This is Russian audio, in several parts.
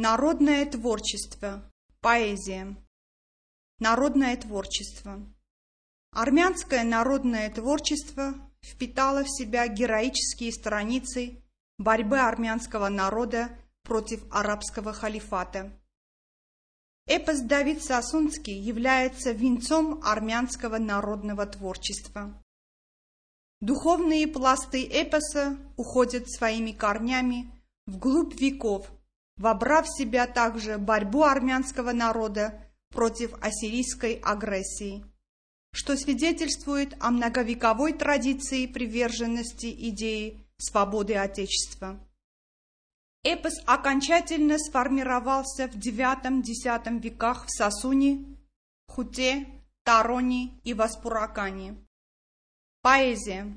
Народное творчество. Поэзия. Народное творчество. Армянское народное творчество впитало в себя героические страницы борьбы армянского народа против арабского халифата. Эпос Давид Сосунский является венцом армянского народного творчества. Духовные пласты эпоса уходят своими корнями вглубь веков – вобрав в себя также борьбу армянского народа против ассирийской агрессии, что свидетельствует о многовековой традиции приверженности идеи свободы Отечества. Эпос окончательно сформировался в IX-X веках в Сосуне, Хуте, Тароне и Васпуракане. Поэзия.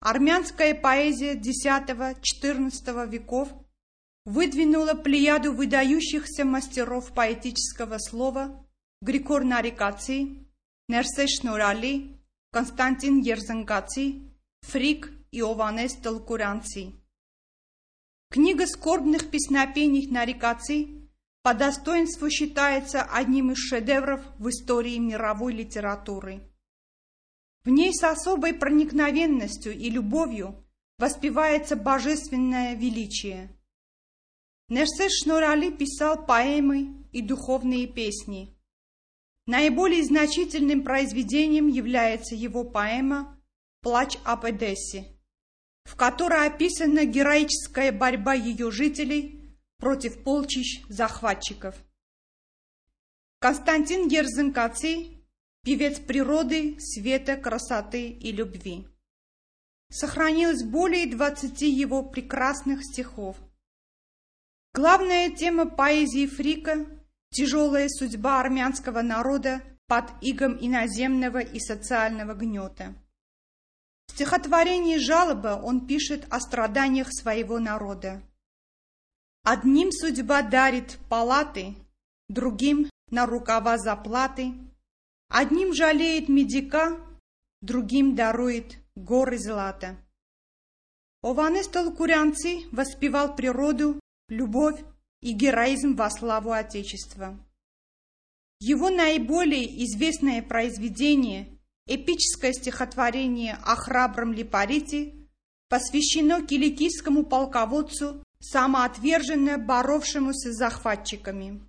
Армянская поэзия X-XIV веков – выдвинула плеяду выдающихся мастеров поэтического слова Григор Нарикаций, Нерсе Шнурали, Константин Ерзенгаци, Фрик и Ованес Толкуранци. Книга скорбных песнопений Нарикаций по достоинству считается одним из шедевров в истории мировой литературы. В ней с особой проникновенностью и любовью воспевается божественное величие – Нерсес Шнурали писал поэмы и духовные песни. Наиболее значительным произведением является его поэма «Плач об Эдессе», в которой описана героическая борьба ее жителей против полчищ захватчиков. Константин Ерзенкаци – певец природы, света, красоты и любви. Сохранилось более двадцати его прекрасных стихов. Главная тема поэзии Фрика – тяжелая судьба армянского народа под игом иноземного и социального гнета. В стихотворении «Жалоба» он пишет о страданиях своего народа. Одним судьба дарит палаты, другим на рукава заплаты, одним жалеет медика, другим дарует горы злата. Ованес Толкурянци воспевал природу любовь и героизм во славу Отечества. Его наиболее известное произведение, эпическое стихотворение о храбром Липарите, посвящено киликийскому полководцу, самоотверженно боровшемуся с захватчиками.